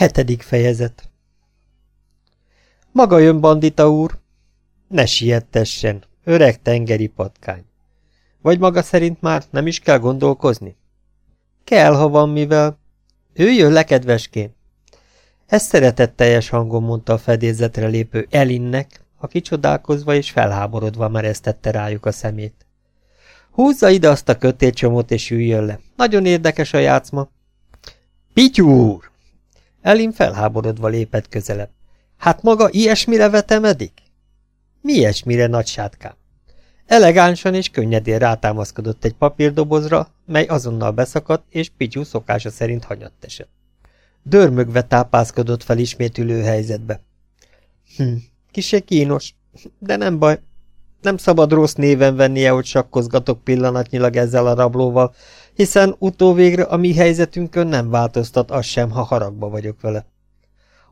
Hetedik fejezet Maga jön, bandita úr! Ne siettessen, öreg tengeri patkány. Vagy maga szerint már nem is kell gondolkozni? Kell, ha van mivel. Ő jön le. Ezt szeretetteljes hangon mondta a fedélzetre lépő Elinnek, aki csodálkozva és felháborodva mereztette rájuk a szemét. Húzza ide azt a kötélcsomót és üljön le. Nagyon érdekes a játszma. Pityú úr! Elin felháborodva lépett közelebb. Hát maga ilyesmire vetemedik? Mi ilyesmire, nagy sátkám? Elegánsan és könnyedén rátámaszkodott egy papírdobozra, mely azonnal beszakadt, és Pityú szokása szerint hanyatt esett. Dörmögve tápászkodott fel ismétülő helyzetbe. Hm, kise kínos, de nem baj. Nem szabad rossz néven vennie, hogy sakkozgatok pillanatnyilag ezzel a rablóval, hiszen utóvégre a mi helyzetünkön nem változtat az sem, ha haragba vagyok vele.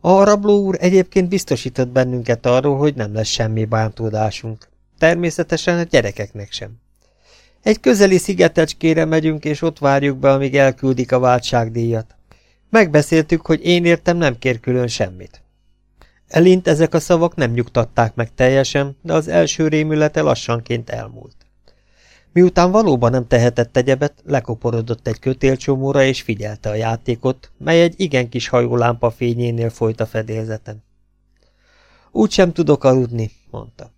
A rabló úr egyébként biztosított bennünket arról, hogy nem lesz semmi bántódásunk. Természetesen a gyerekeknek sem. Egy közeli szigetecskére megyünk, és ott várjuk be, amíg elküldik a váltságdíjat. Megbeszéltük, hogy én értem nem kér külön semmit. Elint ezek a szavak nem nyugtatták meg teljesen, de az első rémülete lassanként elmúlt. Miután valóban nem tehetett egyebet, lekoporodott egy kötélcsomóra és figyelte a játékot, mely egy igen kis hajólámpa fényénél folyt a fedélzeten. Úgy sem tudok aludni, mondta.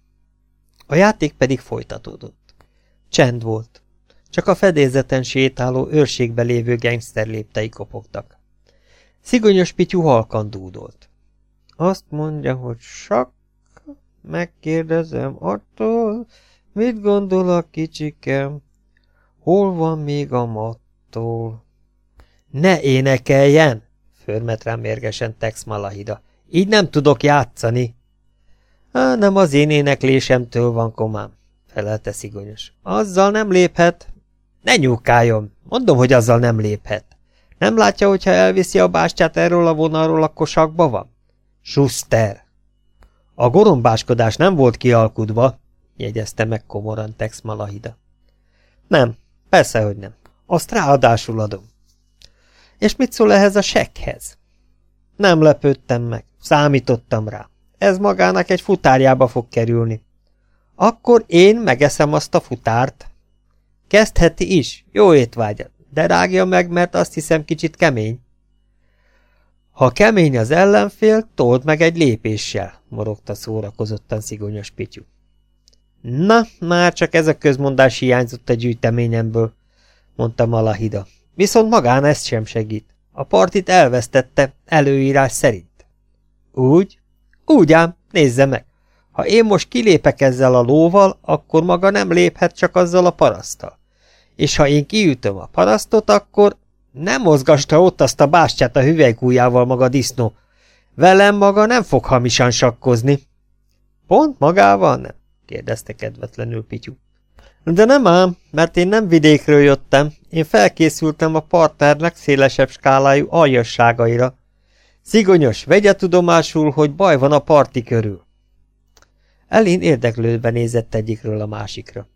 A játék pedig folytatódott. Csend volt. Csak a fedélzeten sétáló őrségbe lévő gangster léptei kopogtak. Szigonyos Pityú halkan dúdolt. Azt mondja, hogy sak, megkérdezem attól, mit gondol a kicsikem, hol van még a mattól? Ne énekeljen! förmet rám mérgesen Tex Malahida. Így nem tudok játszani. Á, nem az én éneklésemtől van komám, felelte szigonyos. Azzal nem léphet. Ne nyúkáljon, mondom, hogy azzal nem léphet. Nem látja, hogyha elviszi a bástyát erről a vonalról, akkor sakba van? Schuster! A gorombáskodás nem volt kialkudva, jegyezte meg komoran Tex Malahida. Nem, persze, hogy nem. Azt ráadásul adom. És mit szól ehhez a sekhez? Nem lepődtem meg, számítottam rá. Ez magának egy futárjába fog kerülni. Akkor én megeszem azt a futárt. Kezdheti is, jó étvágyat, de rágja meg, mert azt hiszem kicsit kemény. Ha kemény az ellenfél, told meg egy lépéssel, morogta szórakozottan szigonyos Pityú. Na, már csak ez a közmondás hiányzott a gyűjteményemből, mondta Malahida. Viszont magán ezt sem segít. A partit elvesztette, előírás szerint. Úgy? Úgy ám, nézze meg. Ha én most kilépek ezzel a lóval, akkor maga nem léphet csak azzal a parasztal. És ha én kiütöm a parasztot, akkor nem mozgasta ott azt a bástyát a hüvelykújjával maga disznó. Velem maga nem fog hamisan sakkozni. Pont magával nem? Kérdezte kedvetlenül Pityú. De nem ám, mert én nem vidékről jöttem, én felkészültem a partner legszélesebb skálájú aljasságaira. Szigonyos, vegye tudomásul, hogy baj van a parti körül. Elin érdeklődve nézett egyikről a másikra.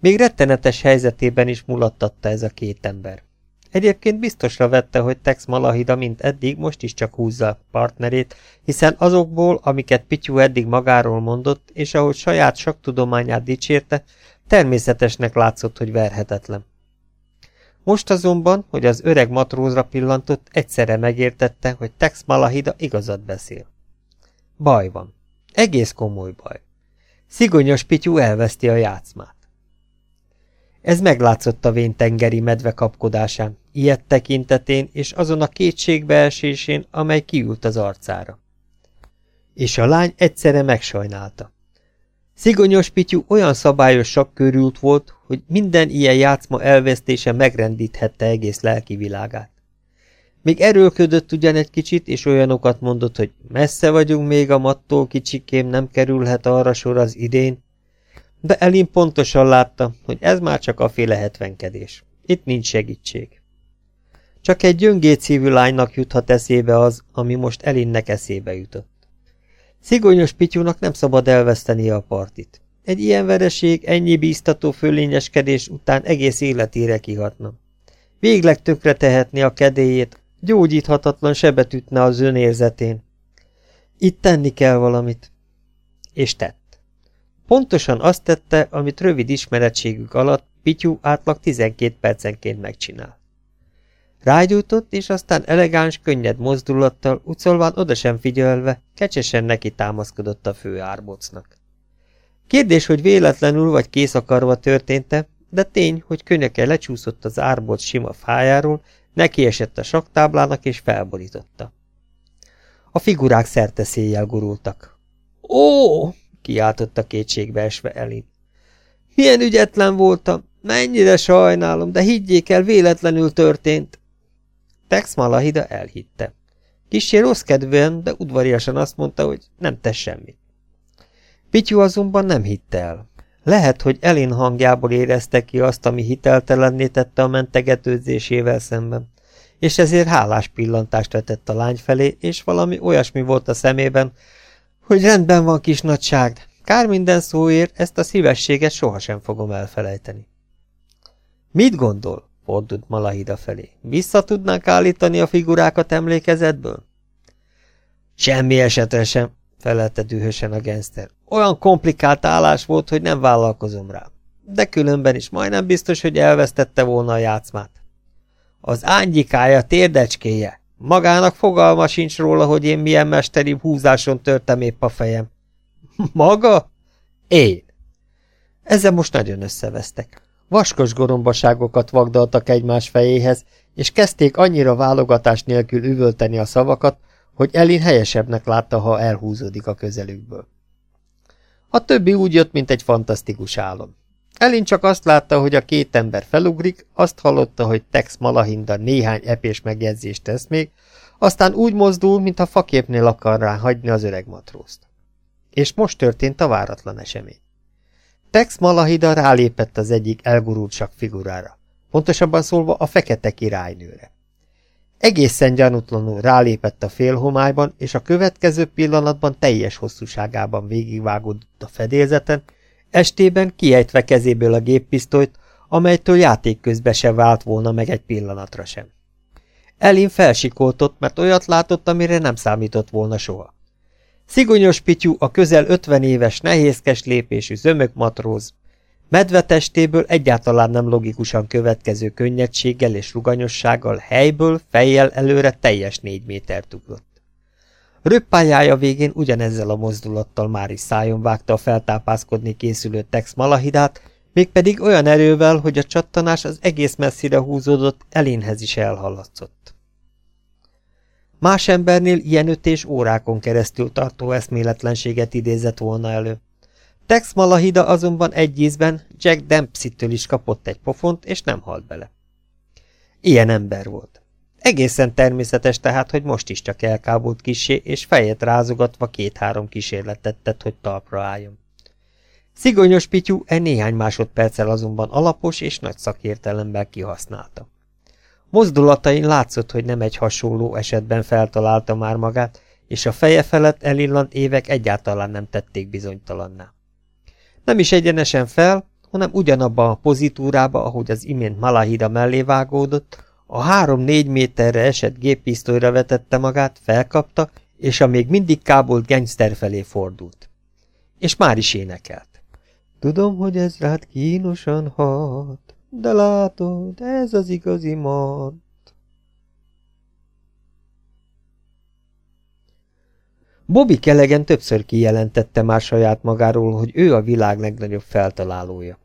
Még rettenetes helyzetében is mulattatta ez a két ember. Egyébként biztosra vette, hogy Tex Malahida, mint eddig, most is csak húzza partnerét, hiszen azokból, amiket Pityú eddig magáról mondott, és ahogy saját saktudományát dicsérte, természetesnek látszott, hogy verhetetlen. Most azonban, hogy az öreg matrózra pillantott, egyszerre megértette, hogy Tex Malahida igazat beszél. Baj van. Egész komoly baj. Szigonyos Pityú elveszti a játszmát. Ez meglátszott a vén tengeri medve kapkodásán, ilyet tekintetén és azon a kétségbeesésén, amely kiült az arcára. És a lány egyszerre megsajnálta. Szigonyos Pityú olyan szabályos sakkörült volt, hogy minden ilyen játszma elvesztése megrendíthette egész lelki világát. Még erőlködött ugyan egy kicsit, és olyanokat mondott, hogy messze vagyunk még a mattól, kicsikém, nem kerülhet arra sor az idén, de Elin pontosan látta, hogy ez már csak a féle hetvenkedés. Itt nincs segítség. Csak egy gyöngét szívű lánynak juthat eszébe az, ami most Elinnek eszébe jutott. Szigonyos Pityúnak nem szabad elvesztenie a partit. Egy ilyen vereség, ennyi bíztató fölényeskedés után egész életére kihatna. Végleg tökre tehetni a kedélyét, Gyógyíthatatlan sebet ütne az önérzetén. Itt tenni kell valamit. És tett. Pontosan azt tette, amit rövid ismeretségük alatt Pityú átlag 12 percenként megcsinál. Rágyújtott, és aztán elegáns, könnyed mozdulattal, ucolván oda sem figyelve, kecsesen neki támaszkodott a fő árbocnak. Kérdés, hogy véletlenül vagy kész akarva történt-e, de tény, hogy könyöke lecsúszott az árboc sima fájáról, neki esett a saktáblának és felborította. A figurák szerte széjjel gurultak. Ó! kiáltotta kétségbe esve Elin. Milyen ügyetlen voltam! Mennyire sajnálom, de higgyék el, véletlenül történt. Tex Malahida elhitte. Kissé rossz kedvűen, de udvariasan azt mondta, hogy nem tesz semmit. Pityu azonban nem hitte el. Lehet, hogy Elin hangjából érezte ki azt, ami hiteltelenné tette a mentegetőzésével szemben, és ezért hálás pillantást vetett a lány felé, és valami olyasmi volt a szemében, hogy rendben van, kis nagyság, kár minden szóért, ezt a szívességet sohasem fogom elfelejteni. Mit gondol? Fordult Malahida felé. Vissza tudnánk állítani a figurákat emlékezetből? Semmi esetre sem, felelte dühösen a genszter. Olyan komplikált állás volt, hogy nem vállalkozom rá. De különben is majdnem biztos, hogy elvesztette volna a játszmát. Az ányikája térdecskéje. Magának fogalma sincs róla, hogy én milyen mesteri húzáson törtem épp a fejem. Maga? Én. Ezzel most nagyon összevesztek. Vaskos gorombaságokat vagdaltak egymás fejéhez, és kezdték annyira válogatás nélkül üvölteni a szavakat, hogy Elin helyesebbnek látta, ha elhúzódik a közelükből. A többi úgy jött, mint egy fantasztikus álom. Elin csak azt látta, hogy a két ember felugrik, azt hallotta, hogy Tex Malahinda néhány epés megjegyzést tesz még, aztán úgy mozdul, mintha faképnél akar rá hagyni az öreg matrózt. És most történt a váratlan esemény. Tex Malahida rálépett az egyik elgurult figurára, pontosabban szólva a fekete királynőre. Egészen gyanútlanul rálépett a félhomályban, és a következő pillanatban teljes hosszúságában végigvágódott a fedélzeten, estében kiejtve kezéből a géppisztolyt, amelytől játék közben se vált volna meg egy pillanatra sem. Elin felsikoltott, mert olyat látott, amire nem számított volna soha. Szigonyos Pityú a közel ötven éves, nehézkes lépésű zömök matróz, medvetestéből egyáltalán nem logikusan következő könnyedséggel és ruganyossággal helyből, fejjel előre teljes négy métert ugrott. Röppályája végén ugyanezzel a mozdulattal már is szájon vágta a feltápászkodni készülő Tex Malahidát, mégpedig olyan erővel, hogy a csattanás az egész messzire húzódott, elénhez is elhallatszott. Más embernél ilyen ötés órákon keresztül tartó eszméletlenséget idézett volna elő. Tex Malahida azonban egy ízben Jack Dempsey-től is kapott egy pofont, és nem halt bele. Ilyen ember volt. Egészen természetes tehát, hogy most is csak elkábult kisé, és fejet rázogatva két-három kísérletet tett, hogy talpra álljon. Szigonyos Pityú e néhány másodperccel azonban alapos és nagy szakértelemmel kihasználta. Mozdulatain látszott, hogy nem egy hasonló esetben feltalálta már magát, és a feje felett elillant évek egyáltalán nem tették bizonytalanná. Nem is egyenesen fel, hanem ugyanabban a pozitúrába, ahogy az imént Malahida mellé vágódott, a három-négy méterre esett géppisztolyra vetette magát, felkapta, és a még mindig kábolt gangster felé fordult. És már is énekelt. Tudom, hogy ez rád kínosan hat, de látod, ez az igazi mat. Bobby Kelegen többször kijelentette már saját magáról, hogy ő a világ legnagyobb feltalálója.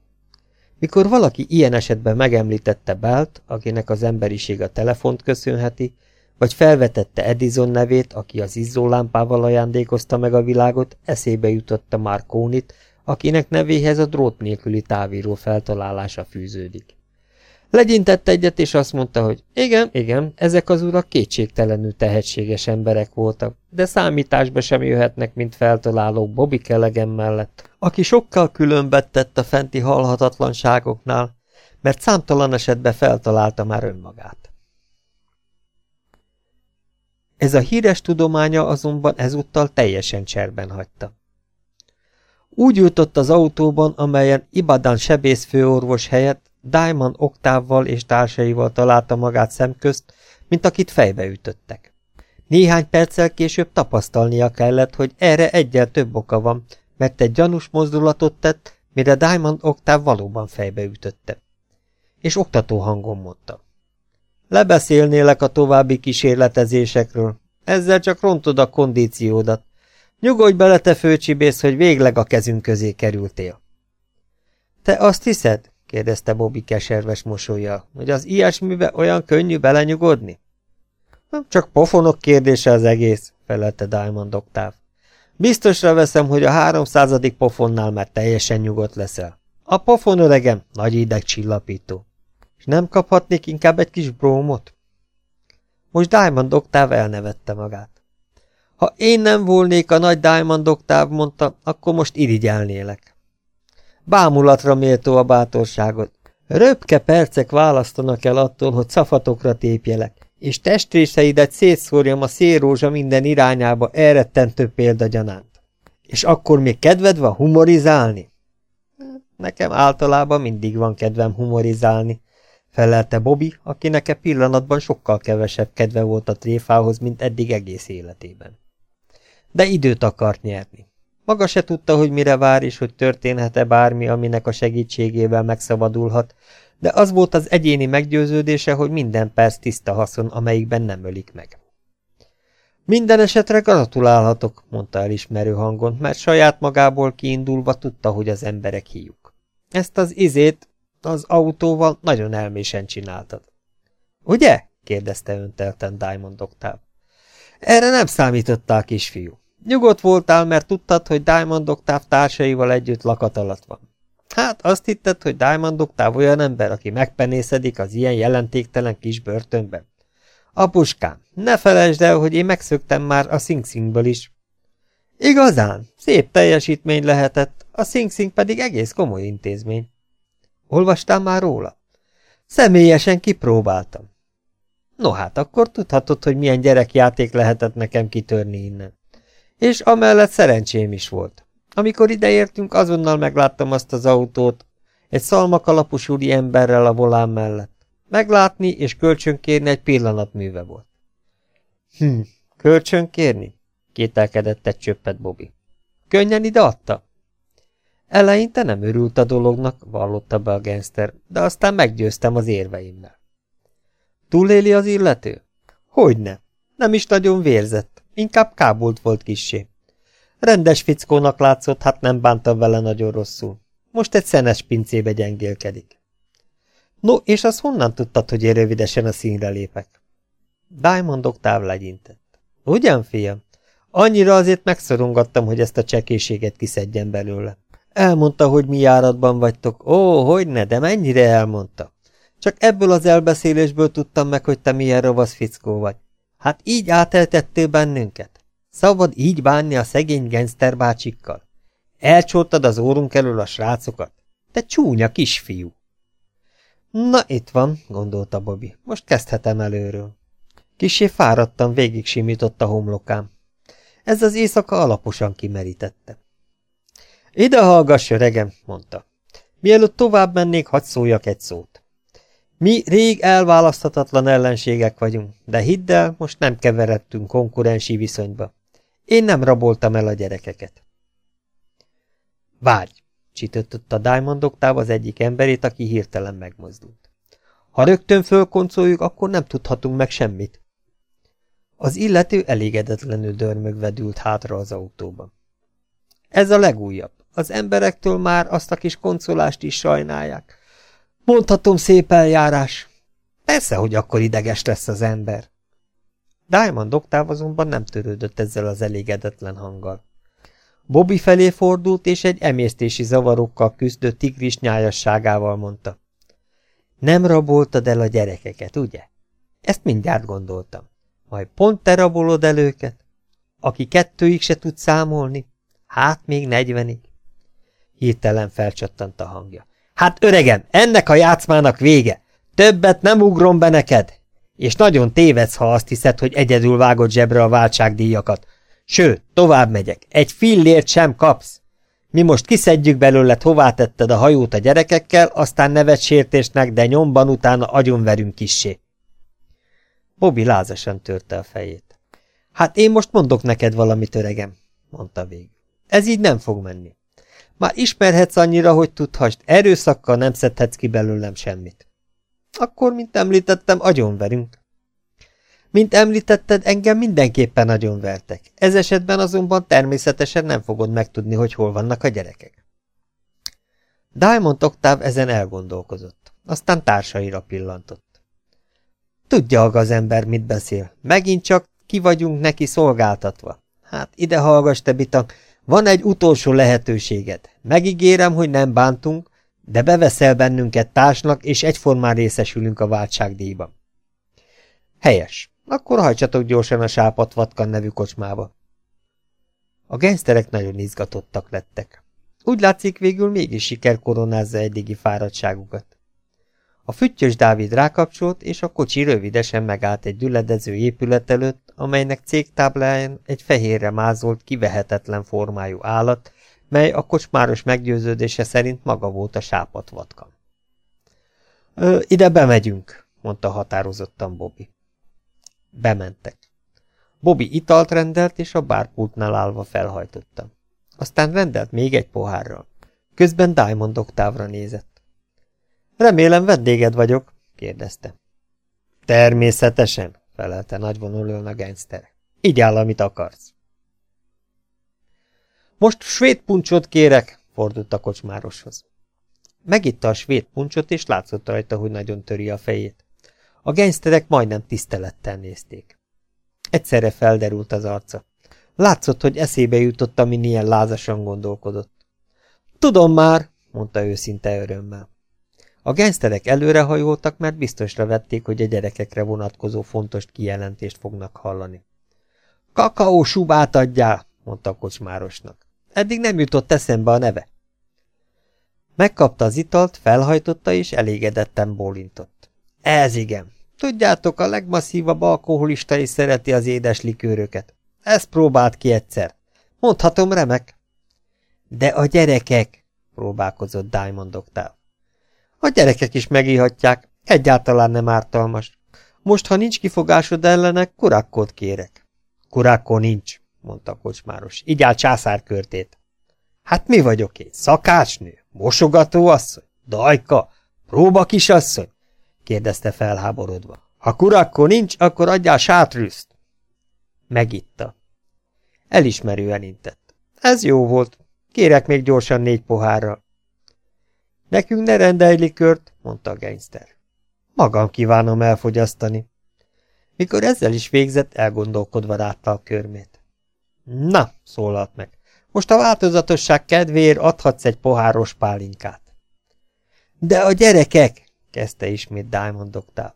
Mikor valaki ilyen esetben megemlítette Belt, akinek az emberiség a telefont köszönheti, vagy felvetette Edison nevét, aki az izzólámpával ajándékozta meg a világot, eszébe jutotta már Kónit, akinek nevéhez a drót nélküli távíró feltalálása fűződik. Legyintett egyet, és azt mondta, hogy igen, igen, ezek az urak kétségtelenül tehetséges emberek voltak, de számításba sem jöhetnek, mint feltaláló Bobby Kellegen mellett, aki sokkal különbet a fenti halhatatlanságoknál, mert számtalan esetben feltalálta már önmagát. Ez a híres tudománya azonban ezúttal teljesen cserben hagyta. Úgy jutott az autóban, amelyen Ibadan sebészfőorvos helyett Diamond Oktávval és társaival találta magát szemközt, mint akit fejbe ütöttek. Néhány perccel később tapasztalnia kellett, hogy erre egyel több oka van, mert egy gyanús mozdulatot tett, mire Diamond Oktáv valóban fejbe ütötte. És oktató hangon mondta. Lebeszélnélek a további kísérletezésekről. Ezzel csak rontod a kondíciódat. Nyugodj bele, te főcsibész, hogy végleg a kezünk közé kerültél. Te azt hiszed? kérdezte Bobby keserves mosolyjal, hogy az ilyesmibe olyan könnyű belenyugodni? Csak pofonok kérdése az egész, felelte Diamond Oktáv. Biztosra veszem, hogy a háromszázadik pofonnál már teljesen nyugodt leszel. A pofon öregem nagy ideg csillapító. És nem kaphatnék inkább egy kis brómot? Most Diamond Oktáv elnevette magát. Ha én nem volnék a nagy Diamond Oktáv, mondta, akkor most irigyelnélek. Bámulatra méltó a bátorságot. Röpke percek választanak el attól, hogy szafatokra tépjelek, és testrészeidet szétszórjam a szélrózsa minden irányába elrettentő példagyanánt. És akkor még kedved van humorizálni? Nekem általában mindig van kedvem humorizálni, felelte Bobby, akinek e pillanatban sokkal kevesebb kedve volt a tréfához, mint eddig egész életében. De időt akart nyerni. Maga se tudta, hogy mire vár, és hogy történhet-e bármi, aminek a segítségével megszabadulhat, de az volt az egyéni meggyőződése, hogy minden perc tiszta haszon, amelyikben nem ölik meg. Minden esetre gratulálhatok, mondta elismerő hangon, mert saját magából kiindulva tudta, hogy az emberek híjuk. Ezt az izét az autóval nagyon elmésen csináltad. Ugye? kérdezte öntelten Diamond Octave. Erre nem számítottál, kisfiú. Nyugodt voltál, mert tudtad, hogy Diamond Octave társaival együtt lakat alatt van. Hát azt hitted, hogy Diamond Octave olyan ember, aki megpenészedik az ilyen jelentéktelen kis börtönben. Apuskám, ne felejtsd el, hogy én megszöktem már a Sing Singből is. Igazán, szép teljesítmény lehetett, a Sing Sing pedig egész komoly intézmény. Olvastál már róla? Személyesen kipróbáltam. No hát, akkor tudhatod, hogy milyen gyerekjáték lehetett nekem kitörni innen. És amellett szerencsém is volt. Amikor ideértünk, azonnal megláttam azt az autót, egy szalmakalapos úri emberrel a volán mellett. Meglátni és kölcsönkérni egy pillanatműve volt. Hm, kölcsönkérni? kételkedett egy csöppet Bobby. Könnyen ide adta? Eleinte nem örült a dolognak, vallotta be a gangster, de aztán meggyőztem az érveimmel. Túléli az illető? Hogyne. Nem is nagyon vérzett, inkább kábult volt kissé. Rendes fickónak látszott, hát nem bántam vele nagyon rosszul. Most egy szenes pincébe gyengélkedik. No, és az honnan tudtad, hogy én rövidesen a színre lépek? Diamondok távlegyintett. Ugyan, fiam? Annyira azért megszorongattam, hogy ezt a csekészséget kiszedjen belőle. Elmondta, hogy mi járatban vagytok. Ó, hogy ne, de mennyire elmondta. Csak ebből az elbeszélésből tudtam meg, hogy te milyen ravasz fickó vagy. Hát így áteltettél bennünket. Szabad így bánni a szegény genszter bácsikkal. Elcsoltad az órunk elől a srácokat. Te csúnya kisfiú. Na, itt van, gondolta Bobby. Most kezdhetem előről. Kisé fáradtan végig simított a homlokám. Ez az éjszaka alaposan kimerítette. Ide hallgass, öregem, mondta. Mielőtt tovább mennék, hadd szóljak egy szót. Mi rég elválaszthatatlan ellenségek vagyunk, de hidd el, most nem keveredtünk konkurensi viszonyba. Én nem raboltam el a gyerekeket. Várj, csítöttött a Diamond oktáv az egyik emberét, aki hirtelen megmozdult. Ha rögtön fölkoncoljuk, akkor nem tudhatunk meg semmit. Az illető elégedetlenül dörmögve dült hátra az autóban. Ez a legújabb. Az emberektől már azt a kis koncolást is sajnálják. Mondhatom szép eljárás. Persze, hogy akkor ideges lesz az ember. Diamond Oktáv azonban nem törődött ezzel az elégedetlen hanggal. Bobby felé fordult, és egy emésztési zavarokkal küzdő tigris nyájasságával mondta. Nem raboltad el a gyerekeket, ugye? Ezt mindjárt gondoltam. Majd pont te rabolod el őket? Aki kettőig se tud számolni? Hát még negyvenig. Hirtelen felcsattant a hangja. Hát öregem, ennek a játszmának vége! Többet nem ugrom be neked! És nagyon tévedsz, ha azt hiszed, hogy egyedül vágod zsebre a váltságdíjakat. Sőt, tovább megyek, egy fillért sem kapsz. Mi most kiszedjük belőled, hová tetted a hajót a gyerekekkel, aztán nevet sértésnek, de nyomban utána agyonverünk kissé. Bobby lázasan törte a fejét. Hát én most mondok neked valamit, öregem, mondta végül. Ez így nem fog menni. Már ismerhetsz annyira, hogy tudhast, erőszakkal nem szedhetsz ki belőlem semmit. Akkor, mint említettem, agyonverünk. Mint említetted, engem mindenképpen nagyon vertek. Ez esetben azonban természetesen nem fogod megtudni, hogy hol vannak a gyerekek. Diamond Oktáv ezen elgondolkozott, aztán társaira pillantott. Tudja az ember, mit beszél. Megint csak ki vagyunk neki szolgáltatva. Hát ide hallgass, te bitak, van egy utolsó lehetőséged. Megígérem, hogy nem bántunk, de beveszel bennünket társnak, és egyformán részesülünk a váltságdíjban. Helyes. Akkor hajtsatok gyorsan a sápat Vatkan nevű kocsmába. A gengszterek nagyon izgatottak lettek. Úgy látszik végül mégis siker koronázza eddigi fáradtságukat. A füttyös Dávid rákapcsolt, és a kocsi rövidesen megállt egy düledező épület előtt, amelynek cégtábláján egy fehérre mázolt, kivehetetlen formájú állat, mely a kocsmáros meggyőződése szerint maga volt a sápat vatkan. Ide bemegyünk, mondta határozottan Bobby. Bementek. Bobby italt rendelt, és a bárpultnál állva felhajtotta. Aztán rendelt még egy pohárral. Közben Diamond oktávra nézett. Remélem vendéged vagyok, kérdezte. Természetesen, felelte nagyvonulőn a gangster. Így áll, amit akarsz. Most svéd puncsot kérek, fordult a kocsmároshoz. Megitta a svéd puncsot, és látszott rajta, hogy nagyon töri a fejét. A gengszterek majdnem tisztelettel nézték. Egyszerre felderült az arca. Látszott, hogy eszébe jutott, ami ilyen lázasan gondolkodott. Tudom már, mondta őszinte örömmel. A gengszterek előrehajoltak, mert biztosra vették, hogy a gyerekekre vonatkozó fontos kijelentést fognak hallani. Kakaó subát adjál, mondta a kocsmárosnak. Eddig nem jutott eszembe a neve. Megkapta az italt, felhajtotta és elégedetten bólintott. Ez igen. Tudjátok, a legmasszívabb alkoholista is szereti az édes likőröket. Ezt próbált ki egyszer. Mondhatom remek. De a gyerekek, próbálkozott Diamond Octave. A gyerekek is megíhatják, egyáltalán nem ártalmas. Most, ha nincs kifogásod ellenek, kurakkot kérek. Kurakkó nincs, mondta a kocsmáros. Így áll császárkörtét. Hát mi vagyok én? Szakácsnő? Mosogató asszony? Dajka? Próba kisasszony? kérdezte felháborodva. Ha kurakkó nincs, akkor adjál sátrűzt. Megitta. Elismerően intett. Ez jó volt. Kérek még gyorsan négy pohárral. Nekünk ne rendelj likört, mondta a gangster. Magam kívánom elfogyasztani. Mikor ezzel is végzett, elgondolkodva látta a körmét. Na, szólalt meg, most a változatosság kedvéért adhatsz egy poháros pálinkát. De a gyerekek, kezdte ismét Diamond Octave.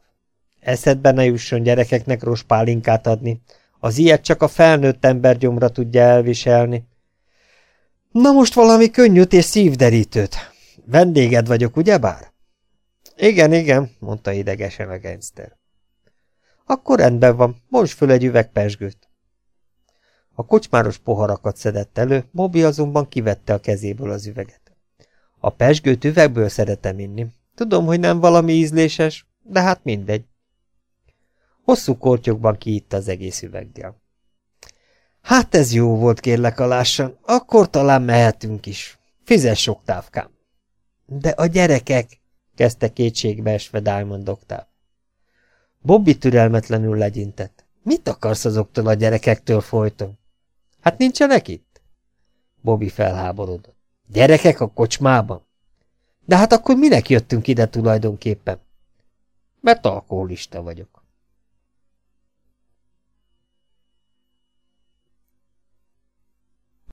Eszedbe ne jusson gyerekeknek rossz pálinkát adni, az ilyet csak a felnőtt ember gyomra tudja elviselni. Na most valami könnyűt és szívderítőt. Vendéged vagyok, ugyebár? Igen, igen, mondta idegesen a gangster. Akkor rendben van, most föl egy üveg pesgőt. A kocsmáros poharakat szedett elő, Bobby azonban kivette a kezéből az üveget. A pesgőt üvegből szeretem inni. Tudom, hogy nem valami ízléses, de hát mindegy. Hosszú kortyokban kiitta az egész üveggel. Hát ez jó volt, kérlek alássan, akkor talán mehetünk is. Fizes sok távkám. De a gyerekek, kezdte kétségbe esve Diamond Octave. Bobby türelmetlenül legyintett. Mit akarsz azoktól a gyerekektől folyton? Hát nincsenek itt? Bobby felháborodott. Gyerekek a kocsmában? De hát akkor minek jöttünk ide tulajdonképpen? Mert alkoholista vagyok.